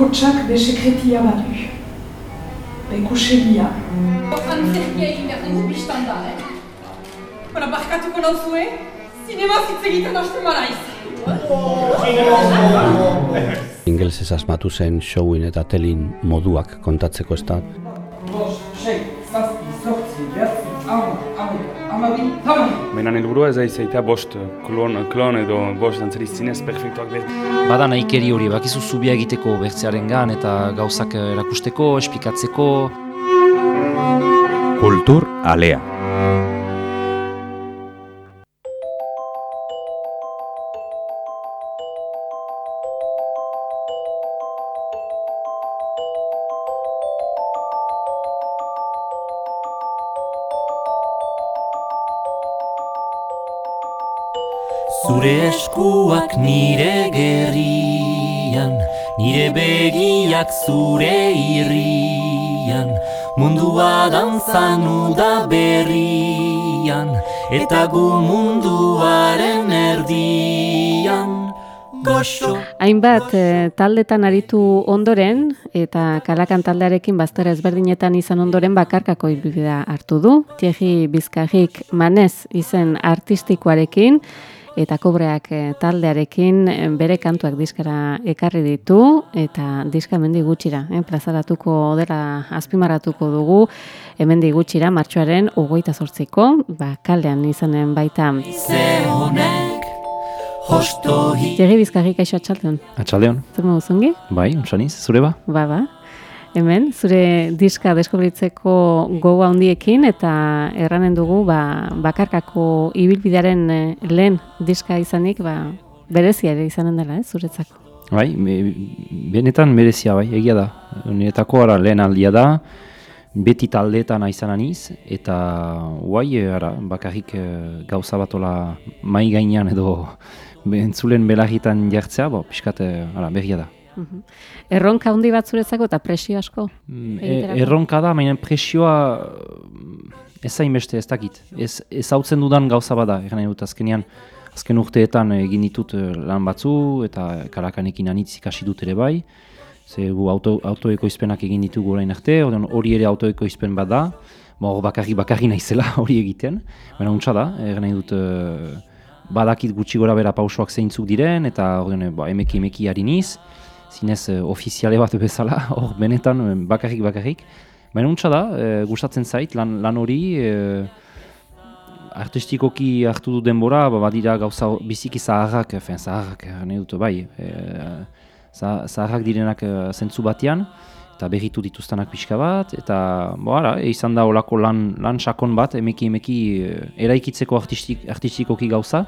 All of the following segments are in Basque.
bakotsak be sekretia badu. Be kusegia. Antzerkia egin behar dugu biztan da, eh? Bara, barkatuko nauzue, zinema zitz egiten hasten maraiz. Ingelesez asmatu zen showin eta telin moduak kontatzeko ez da. Menan helburua ez da izaitea bost klon, klon edo bost dantzari zinez perfektuak behar. Bada nahikeri hori, bakizu zubia egiteko bertzearen gan eta gauzak erakusteko, esplikatzeko. Kultur alea. Zure eskuak nire gerrian, nire begiak zure irrian, mundua dantzan uda berrian, eta gu munduaren erdian. Goxo. Hainbat eh, taldetan aritu ondoren eta kalakan taldearekin baztera ezberdinetan izan ondoren bakarkako ibilbidea hartu du. Thierry Bizkajik manez izen artistikoarekin eta kobreak eh, taldearekin eh, bere kantuak diskara ekarri ditu eta diska hemendi gutxira, eh, plazaratuko dela azpimarratuko dugu hemendi gutxira martxoaren 28ko, ba kaldean izanen baita. Thierry Bizkajik kaixo atxaldeon. Atxaldeon, Zer modu zungi? bai, unsaniz, zure ba? Ba, ba. Hemen, zure diska deskubritzeko gogoa handiekin eta erranen dugu ba, bakarkako ibilbidearen eh, lehen diska izanik ba, berezia ere izanen dela, ez, zuretzako. Bai, benetan merezia bai, egia da. Niretako ara lehen aldia da, beti taldeetan aizan aniz, eta guai, eh, ara, bakarrik eh, gauza batola mai gainean edo entzulen belagitan jartzea, bo, pixkat, eh, ara, berria da. Mhm. Erronka handi bat zuretzako eta presio asko? Mm. E, erronka da, baina presioa mm, ez zain beste ez dakit. Ez, ez hautzen dudan gauza bada, egan dut azkenean, azken urteetan egin ditut eh, lan batzu eta karakanekin anitz ikasi dut ere bai. Ze gu auto, autoekoizpenak egin ditugu orain arte, hori ere autoekoizpen bat da. Ba, bakarri bakarri naizela hori egiten. Baina untsa da, egan dut eh, badakit gutxi gora bera pausoak zeintzuk diren, eta orduan, ba, emeki emeki hariniz zinez eh, ofiziale bat bezala, hor benetan eh, bakarrik bakarrik. Baina untsa da, e, gustatzen zait, lan, lan hori e, artistikoki hartu du denbora, ba, badira gauza biziki zaharrak, efen zaharrak, nahi dut, bai, e, za- zaharrak direnak e, zentzu batean, eta berritu dituztenak pixka bat, eta bo, ara, e, izan da olako lan, lan sakon bat, emeki emeki eraikitzeko artistik, artistikoki gauza,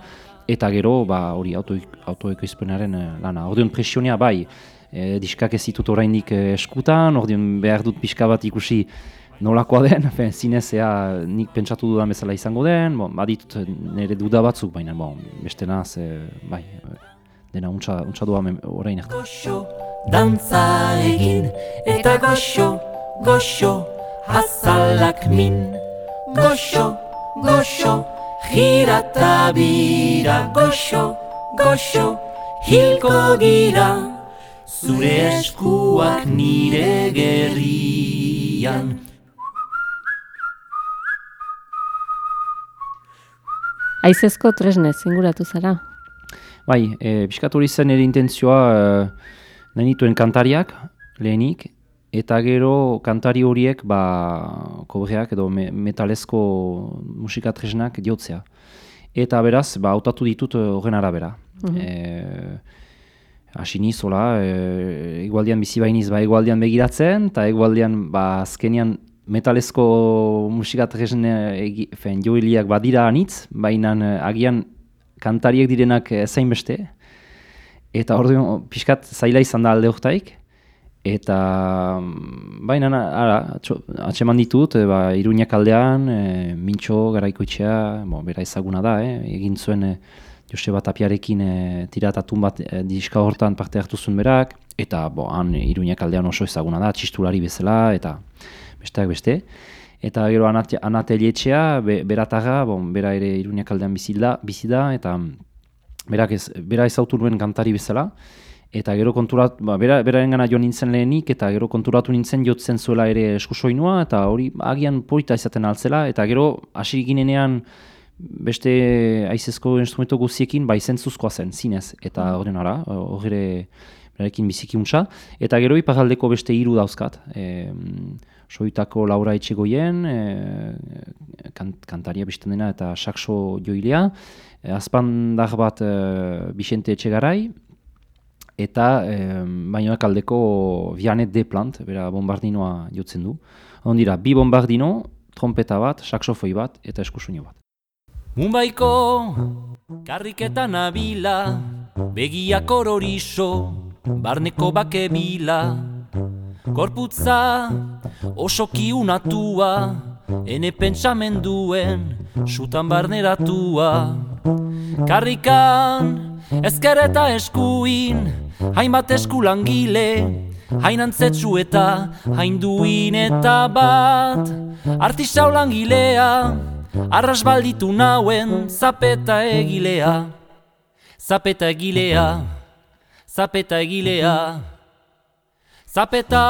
eta gero ba, hori auto, autoekoizpenaren e, lana. Ordeon presionia bai, e, diskak ez ditut oraindik e, eskutan, ordeon behar dut pixka bat ikusi nolakoa den, fe, zinez ea nik pentsatu dudan bezala izango den, bon, baditut nire duda batzuk, baina bon, beste naz, e, bai, dena untsa, untsa doa orain arte. Goxo, dantza egin, eta goxo, goxo, azalak min. Goxo, goxo, gira eta bira, goxo, goxo, hilko gira. Zure eskuak nire gerrian. Aizezko tresnez, inguratu zara. Bai, e, pixkat hori zen ere intentzioa e, nahi nituen kantariak lehenik, eta gero kantari horiek ba, kobreak edo me, metalezko musikatresnak diotzea. Eta beraz, ba, hautatu ditut e, horren arabera. E, hasi nizola, e, egualdian bizi bainiz ba egualdian begiratzen, eta egualdian ba azkenean metalezko musikatresne egi- fen, joiliak badira anitz, baina agian kantariek direnak eh, zain beste. Eta orduan pixkat zaila izan da alde hortaik. Eta baina ara, atxeman ditut, e, ba, Iruñak aldean, e, Mintxo garaikoitxea, bo, bera ezaguna da, eh? egin zuen e, Joseba Tapiarekin e, tiratatun bat e, diska hortan parte hartu zuen berak, eta bo, han Iruñak aldean oso ezaguna da, txistulari bezala, eta besteak beste. Eta gero Anat, Anatelietxea, be, beratarra, bon, bera ere Iruñak aldean bizi da, bizi da eta berak ez, bera ezautu nuen kantari bezala, eta gero konturatu, ba, bera, beraren gana joan nintzen lehenik, eta gero konturatu nintzen jotzen zuela ere eskusoinua, eta hori agian polita izaten altzela, eta gero hasi ginenean beste aizezko instrumento guziekin, ba izentzuzkoa zen, zinez, eta horren ara, horre berarekin biziki untsa, eta gero iparaldeko beste hiru dauzkat, e, soitako Laura Etxegoien, e, kantaria bizten dena eta sakso joilea, e, azpandar bat e, Bixente Etxegarai, eta e, bainoak aldeko Vianet de Plant, bera bombardinoa jotzen du. Ondira, bi bombardino, trompeta bat, saksofoi bat eta eskusunio bat. Mumbaiko karriketan abila, begiak ororizo, barneko bake bila, Korputza oso kiunatua, ene pentsamenduen sutan barneratua. Karrikan ezkereta eskuin, hainbat eskulangile, hain antzetsu eta hain duin eta bat. Artisau langilea, arras balditu nauen zapeta egilea. Zapeta egilea, zapeta egilea. Zapeta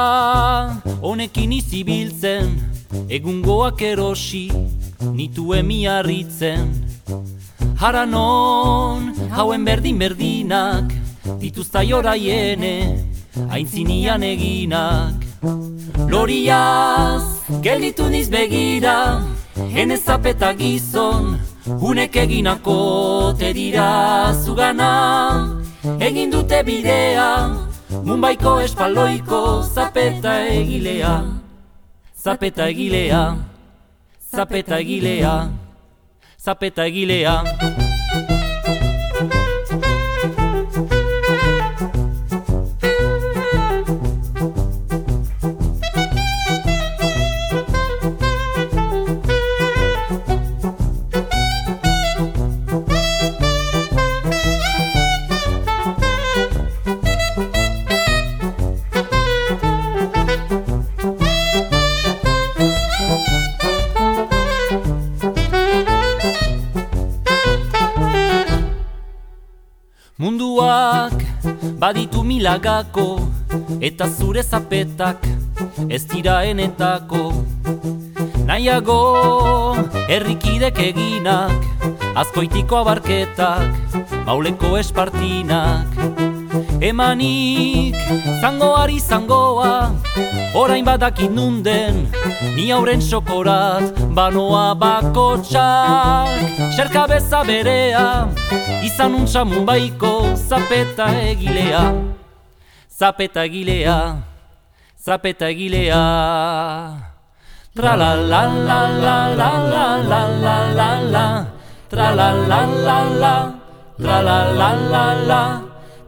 honekin izibiltzen, egungoak erosi, nitu emiarritzen. Haranon, hauen berdin berdinak, dituzta joraiene, aintzinian eginak. Loriaz, gelditu niz begira, hene zapeta gizon, hunek eginako te dira zugana, egin dute bidea, Mumbaiko espaloiko zapeta egilea. Zapeta egilea Zapeta egilea Zapeta egilea baditu milagako eta zure zapetak ez dira enetako. Nahiago errikidek eginak azkoitiko abarketak mauleko espartinak emanik zangoari zangoa orain badakit nunden ni auren sokorat banoa bakotxak xerka beza berea izan untsa mumbaiko zapeta egilea Zapeta egilea, zapeta egilea. Tra la la la la la la la la la la Tra la la la la Tra la la la la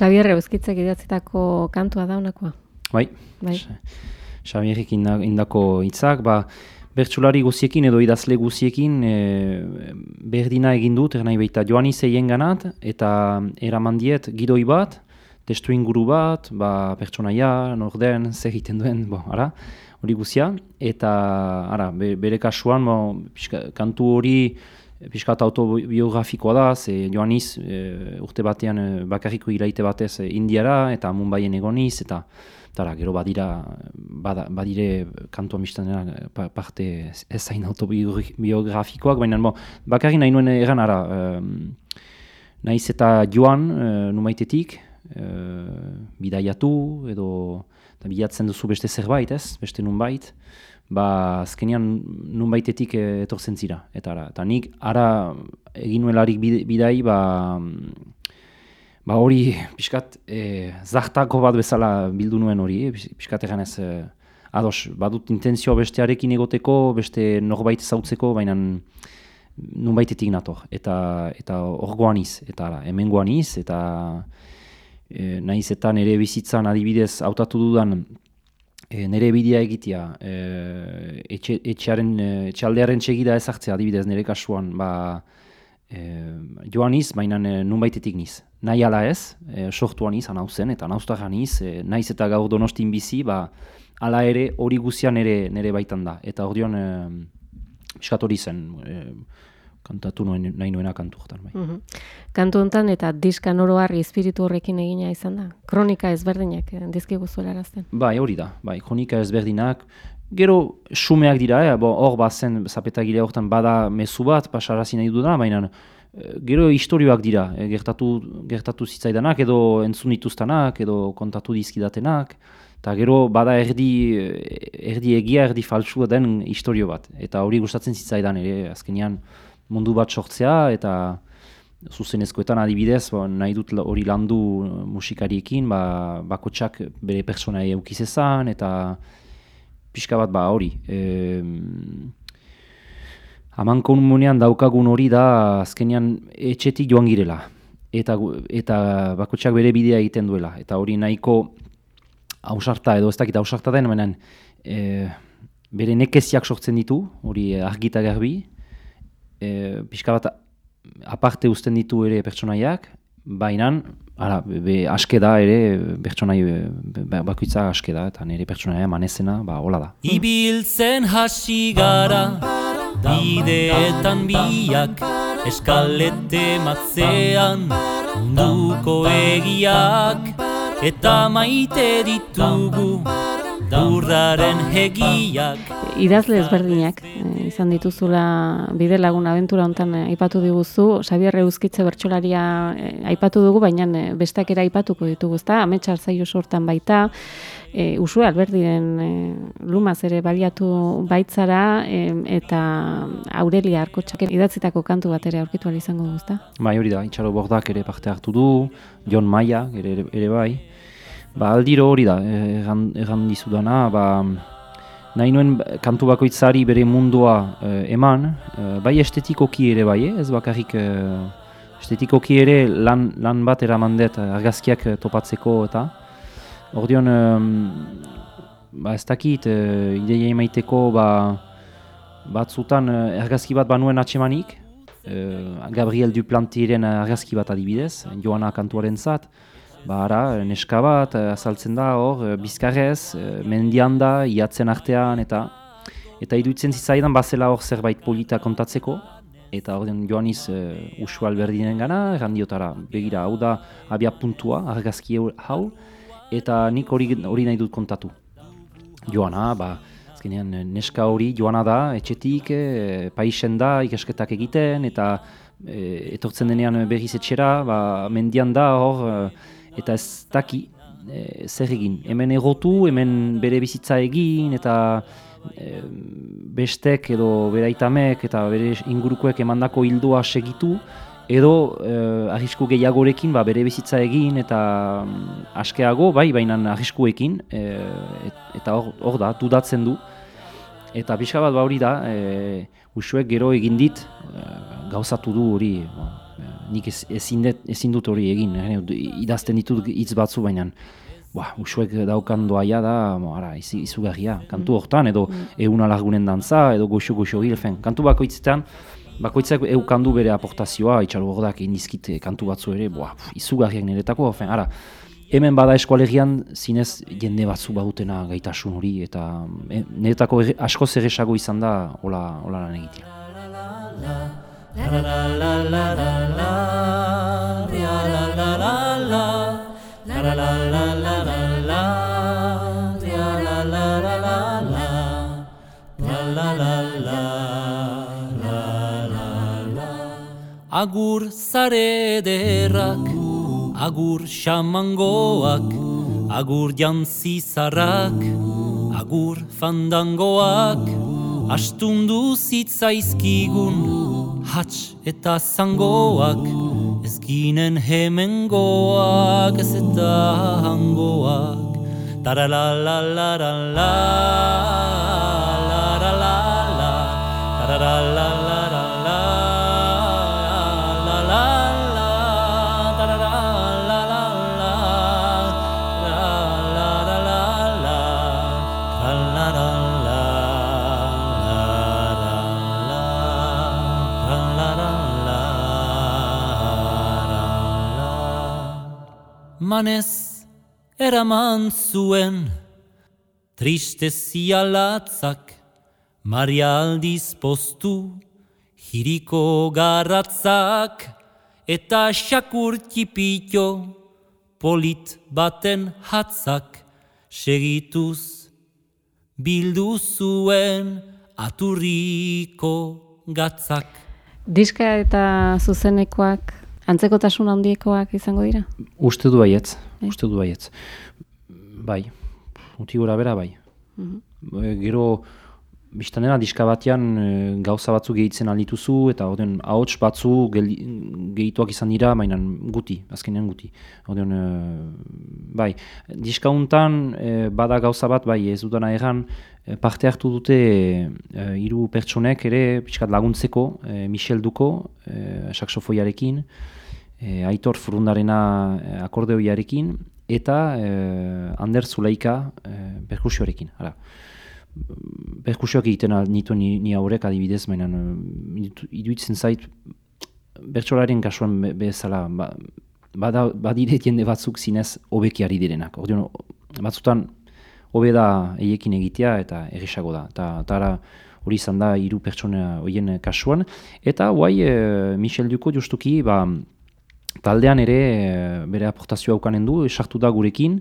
Xavier Euskitzek idatzitako kantua da honakoa. Bai. Bai. Xavierrik indako hitzak, ba bertsulari guziekin edo idazle guziekin e, berdina egin dut, nahi baita joan izeien ganat, eta eraman diet gidoi bat, testu inguru bat, ba, pertsonaia, norden, zer egiten duen, bo, ara, hori guzia, eta ara, bere kasuan, bo, kantu hori, Piskat autobiografikoa da, ze Joaniz e, urte batean e, bakarriko iraite batez e, Indiara eta Mumbaien egoniz, eta Tara, gero badira, bada, badire kantu amistan parte ez zain autobiografikoak, baina bo, bakarri nahi nuen egan ara, naiz eta joan uh, numaitetik, e, bidaiatu edo bilatzen duzu beste zerbait, ez? Beste nunbait, ba azkenean nunbaitetik etortzen zira. Eta ara, eta nik ara egin nuelarik bidai, ba, ba hori pixkat e, zartako bat bezala bildu nuen hori, e, pixkat egan ez, e, ados, badut intentzioa bestearekin egoteko, beste norbait zautzeko, baina nunbaitetik nator. Eta, eta hor goaniz, eta hemen goaniz, eta e, nahiz eta nire bizitzan adibidez hautatu dudan e, nire bidea egitea e, etxe, etxearen, e, etxaldearen txegida ezartzea adibidez nire kasuan ba, e, joan iz, baina e, nunbaitetik niz. Nahi ala ez, e, sortuan iz, anauzen eta anauztaran iz, e, nahiz eta gaur donostin bizi, ba, ala ere hori guzian nire, nire baitan da. Eta hori dion, e, zen, e, kantatu nuen, nahi nuena kantu Bai. Mm Kantu honetan eta diska noroar espiritu horrekin egina izan da? Kronika ezberdinak eh, dizkigu zuela erazten? Bai, hori da. Bai, kronika ezberdinak. Gero, sumeak dira, eh? hor bazen zapetagile horretan bada mezu bat, pasarazi nahi dudana, baina eh, gero historioak dira, eh, gertatu, gertatu zitzaidanak, edo entzun dituztanak, edo kontatu dizkidatenak, eta gero bada erdi, erdi egia, erdi faltsua den historio bat. Eta hori gustatzen zitzaidan ere, azkenean, mundu bat sortzea eta zuzenezkoetan adibidez ba, nahi dut hori landu musikariekin ba, bakotsak bere persona eukiz ezan eta pixka bat ba hori e, haman komunean daukagun hori da azkenean etxetik joan girela. Eta, eta bakotsak bere bidea egiten duela. Eta hori nahiko hausarta edo ez dakit hausarta den menen, e, bere nekeziak sortzen ditu hori argita garbi e, pixka bat aparte uzten ditu ere pertsonaiak, baina ara, be, aske da ere pertsonai bakoitza aske da, eta nire pertsonaia manezena, ba, hola da. Ibiltzen hasi gara, bideetan biak, eskalete matzean, munduko egiak, eta maite ditugu, daurraren hegiak. Idazle ezberdinak, eh, izan dituzula bide lagun abentura hontan eh, aipatu diguzu, Xabier Euskitze bertsolaria eh, aipatu dugu, baina eh, besteak ere aipatuko ditugu, ezta? Ametsa zaio sortan baita, eh, Usue Alberdiren eh, lumaz ere baliatu baitzara eta Aurelia Arkotxak idatzitako kantu bat ere aurkitu izango du, ezta? Bai, hori da, Itxaro Bordak ere parte hartu du, Jon Maia ere, ere bai. Ba, aldiro hori da, egan, egan dizudana, ba, nahi nuen kantu bakoitzari bere mundua eh, eman, eh, bai estetikoki ere bai, ez bakarrik eh, estetikoki ere lan, lan bat eraman dut argazkiak topatzeko eta. Ordeon ba ez dakit ideia emaiteko ba, batzutan argazki bat banuen atsemanik, Gabriel Duplantiren argazki bat adibidez, Joana kantuaren zat, Ba, ara, neska bat, eh, azaltzen da, hor, eh, bizkarrez, eh, mendian da, iatzen artean, eta eta iduitzen zitzaidan, bazela hor zerbait polita kontatzeko, eta hor den joaniz uh, usual berdinen gana, errandiotara, begira, hau da, abia puntua, argazki hau, eta nik hori, hori nahi dut kontatu. Joana, ba, azkenean, neska hori, joana da, etxetik, e, paisen da, ikasketak egiten, eta etortzen denean berriz etxera, ba, mendian da, hor, eta ez daki e, zer egin. Hemen egotu, hemen bere bizitza egin, eta e, bestek edo beraitamek eta bere ingurukoek emandako hildoa segitu, edo e, arrisku gehiagorekin ba, bere bizitza egin eta mm, askeago, bai, baina arriskuekin, e, eta hor da, dudatzen du. Eta pixka bat ba hori da, e, usuek gero egin dit, e, gauzatu du hori, ba, nik ez, ezin dut hori egin, eh? idazten ditut hitz batzu baina ba, usuek daukan doaia da, ara, iz, izugarria, kantu hortan, edo mm. egun alargunen dantza, edo goxo-goxo hilfen. Kantu bakoitzetan, bakoitzak eukandu bere aportazioa, itxalu hordak indizkit kantu batzu ere, boa, izugarriak niretako, fen, ara, hemen bada eskualegian zinez jende batzu badutena gaitasun hori, eta e, niretako asko zerresago izan da, hola, hola lan egitea. Agur zare derrak, agur xamangoak, agur jantzi zarrak, agur fandangoak, astundu zitzaizkigun, hats eta zangoak, ez ginen hemengoak, ez eta hangoak. Taralalalala, Manez eraman zuen tristezia latzak Maria aldiz postu jiriko garratzak eta xakur tipito polit baten hatzak segituz bildu zuen aturriko gatzak. Diska eta zuzenekoak antzekotasun handiekoak izango dira? Uste du baietz, uste du baietz. Bai, uti gora bera bai. E, Gero, biztanera diska batean e, gauza batzu gehitzen aldituzu eta oden ahots batzu gehituak izan dira, mainan guti, azkenean guti. Oden, bai, diska untan e, bada gauza bat, bai, ez dudana erran, e, parte hartu dute e, hiru pertsonek ere pixkat laguntzeko, e, Michel Duko, e, saksofoiarekin, e, Aitor Furundarena e, akordeoiarekin, eta e, Ander Zulaika e, perkusioarekin. Hala. Perkusioak egiten nituen ni, ni haurek adibidez, baina e, iduitzen zait bertsolaren kasuan be- bezala, ba, bada, badire jende batzuk zinez hobekiari direnak. Orduan, batzutan hobe da eiekin egitea eta erresago da. Ta, tara hori izan da hiru pertsona horien kasuan. Eta guai, e, Michel Duko justuki, ba, taldean ere e, bere aportazioa ukanen du, sartu da gurekin,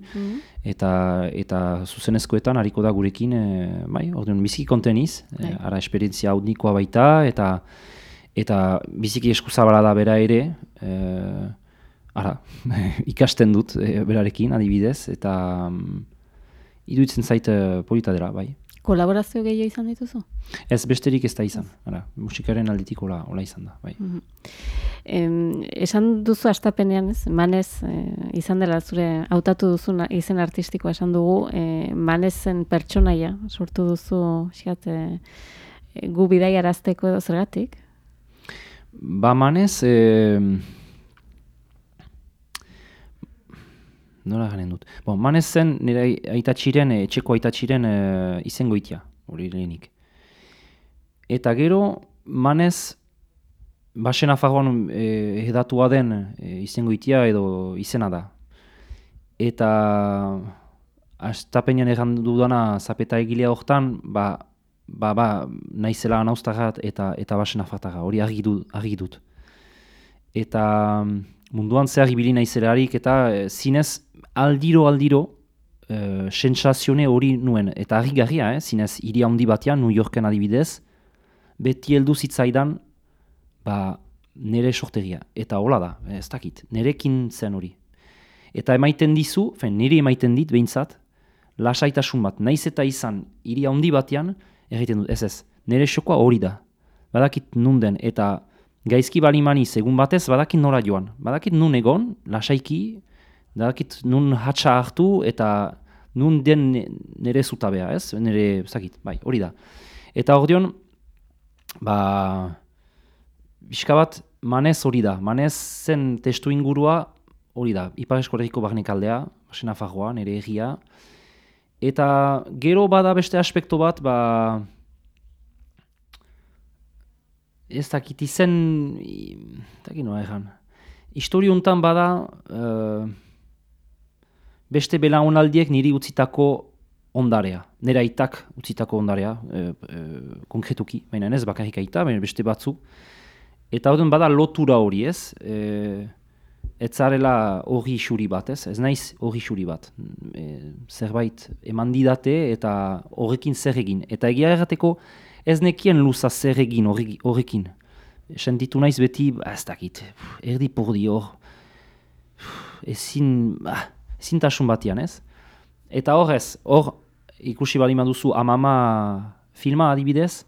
eta eta zuzenezkoetan hariko da gurekin, e, bai, orduan biziki konteniz, e, Bai. ara esperientzia haudnikoa baita, eta eta biziki eskuzabala da bera ere, e, ara, ikasten dut e, berarekin adibidez, eta mm, iruditzen zait polita dela, bai. Kolaborazio gehiago izan dituzu? Ez besterik ez da izan, ara, musikaren aldetik hola, hola izan da, bai. Em, esan duzu astapenean, ez? Manez eh, izan dela zure hautatu duzun izen artistikoa esan dugu, eh, manezen pertsonaia sortu duzu xat, eh, gu bidaiarazteko edo zergatik? Ba manez, e, nola garen dut. Bon, manez zen nire ai- aitatxiren, eh, etxeko aitatxiren e, izengoitia, hori lehenik. Eta gero, manez, basen afagoan e, edatua den e, izengoitia edo izena da. Eta astapenean egan dudana zapeta egilea hortan, ba, ba, ba, naizela anauztagat eta eta basen afataga, hori argi dut. Argi dut. Eta mm, munduan zehar ibili naizelarik eta e, zinez aldiro aldiro e, sentsazione hori nuen. Eta argi-garria, eh, zinez hiri handi batean, New Yorken adibidez, beti heldu zitzaidan ba, nire sortegia. Eta hola da, ez dakit, nirekin zen hori. Eta emaiten dizu, fen, niri emaiten dit behintzat, lasaitasun bat, naiz eta izan hiri handi batean, egiten dut, ez ez, nire xokoa hori da. Badakit nun den, eta gaizki balimani egun batez, badakit nora joan. Badakit nun egon, lasaiki, badakit nun hatsa hartu, eta nun den nire zutabea, ez? Nire, zakit, bai, hori da. Eta ordion, ba, pixka bat, manez hori da. Manez zen testu ingurua hori da. Ipar eskorregiko barnekaldea, basen afagoa, nire egia. Eta gero bada beste aspektu bat, ba, ez dakit izen, dakit noa egan. Histori hontan bada, eh, beste belaunaldiek niri utzitako ondarea. Nera aitak utzitako ondarea, e, konkretuki, baina ez bakarrik aita, baina beste batzu. Eta horren bada lotura hori ez, e, ez zarela hori xuri bat ez, ez naiz hori xuri bat. E, zerbait eman didate eta horrekin zer egin. Eta egia errateko ez nekien luza zer egin horrekin. Sentitu naiz beti, ba, ez dakit, erdi pordi hor, ezin, ah, ezintasun batian, ez? Eta horrez, hor ikusi bali duzu amama filma adibidez,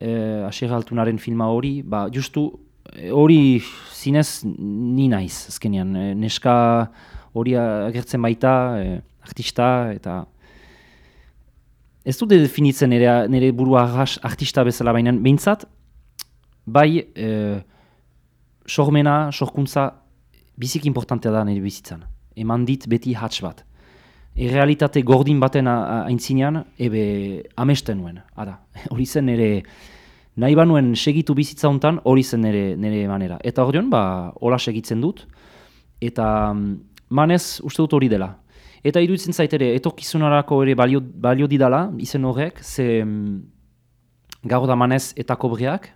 eh, Asier Altunaren filma hori, ba, justu eh, hori zinez ni naiz, azkenean, eh, neska hori agertzen baita, eh, artista, eta ez dute definitzen nire, nire burua artista bezala baina behintzat, bai eh, sormena, sorkuntza bizik importantea da nire bizitzan. Eman dit beti hatz bat. Errealitate gordin baten aintzinean, ebe amesten nuen. Ara, hori zen nire, nahi banuen segitu bizitza hontan, hori zen nire, nire manera. Eta hori ba, hola segitzen dut. Eta mm, manez uste dut hori dela. Eta iruditzen zait ere, etorkizunarako ere balio, balio didala, izen horrek, ze mm, gaur da manez eta kobreak,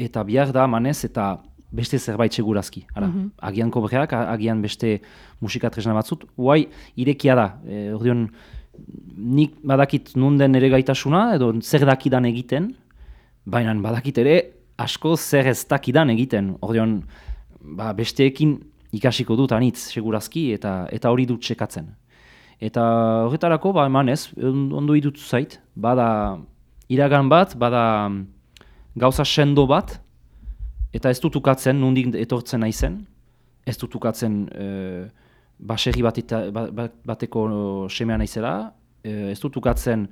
eta bihar da manez eta beste zerbait segurazki. Ara, mm -hmm. Agian kobreak, agian beste musika tresna batzut. Uai, irekia da. E, ordeon, nik badakit nunden ere gaitasuna, edo zer dakidan egiten, baina badakit ere asko zer ez dakidan egiten. Ordeon, ba, besteekin ikasiko dut anitz segurazki, eta eta hori dut sekatzen. Eta horretarako, ba, emanez, ondo idut zait, bada iragan bat, bada gauza sendo bat, Eta ez dutukatzen, nundik etortzen naizen, ez dutukatzen e, baserri bat ba, ba, bateko semea naizela, e, ez dutukatzen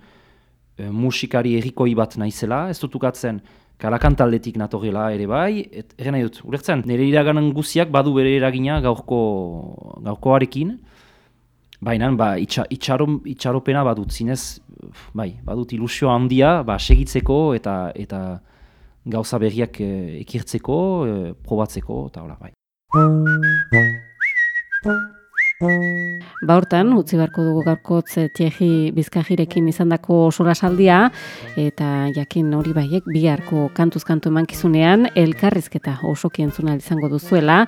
e, musikari errikoi bat naizela, ez dutukatzen kalakantaldetik natorrela ere bai, et, ere nahi dut, ulertzen, nire iraganan guziak badu bere eragina gaurko, gaurkoarekin, baina ba, itxa, itxaropena badut, zinez, bai, badut ilusio handia, ba, segitzeko eta eta gauza berriak e, ekirtzeko, e, probatzeko, eta hola, bai. Ba hortan, utzi beharko dugu gaurkotz Tiehi Bizkajirekin izandako solasaldia eta jakin hori baiek biharko kantuz kantu emankizunean elkarrizketa osoki entzuna izango duzuela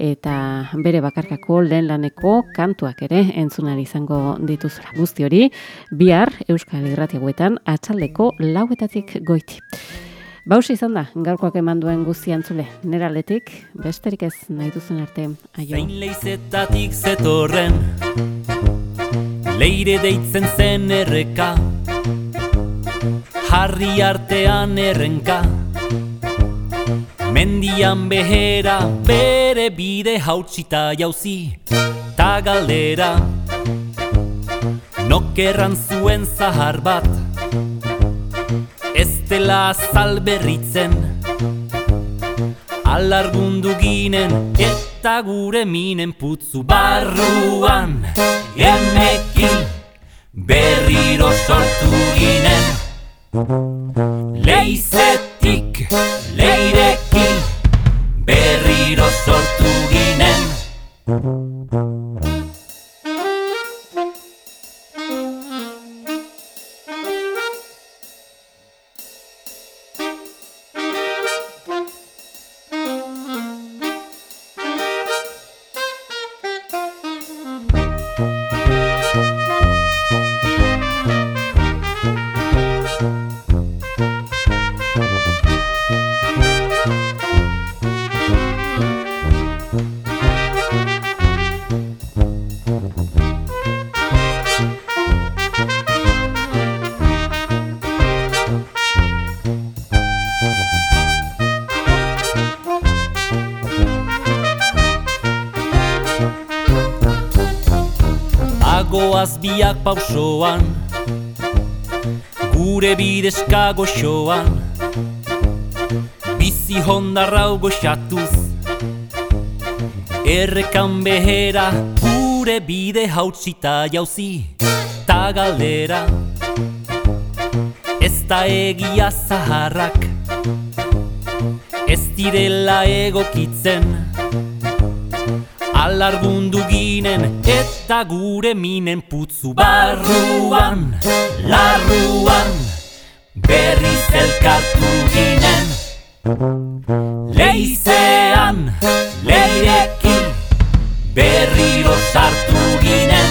eta bere bakarkako lehen laneko kantuak ere entzuna izango dituzula. Guzti hori, bihar Euskal Irratiagoetan atxaldeko lauetatik goiti. Baus izan da, gaurkoak eman duen antzule. Nera letik, besterik ez nahi duzen arte, aio. Zein leizetatik zetorren, leire deitzen zen erreka, harri artean errenka, mendian behera, bere bide hautsita jauzi, ta galdera, nokerran zuen zahar bat, dela azal berritzen. Alargundu ginen eta gure minen putzu barruan. Emekin berriro sortu ginen. Leizetik leirekin berriro sortu ginen biak pausoan Gure bideska goxoan. Bizi hondarrau goxatuz Errekan behera Gure bide hautsita jauzi Ta galdera. Ez da egia zaharrak Ez direla egokitzen Alargundu ginen eta gure minen putzu barruan Larruan berriz elkartu ginen. Leizean leirekin berriro sartu ginen